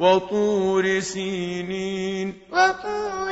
وطور سينين. وطور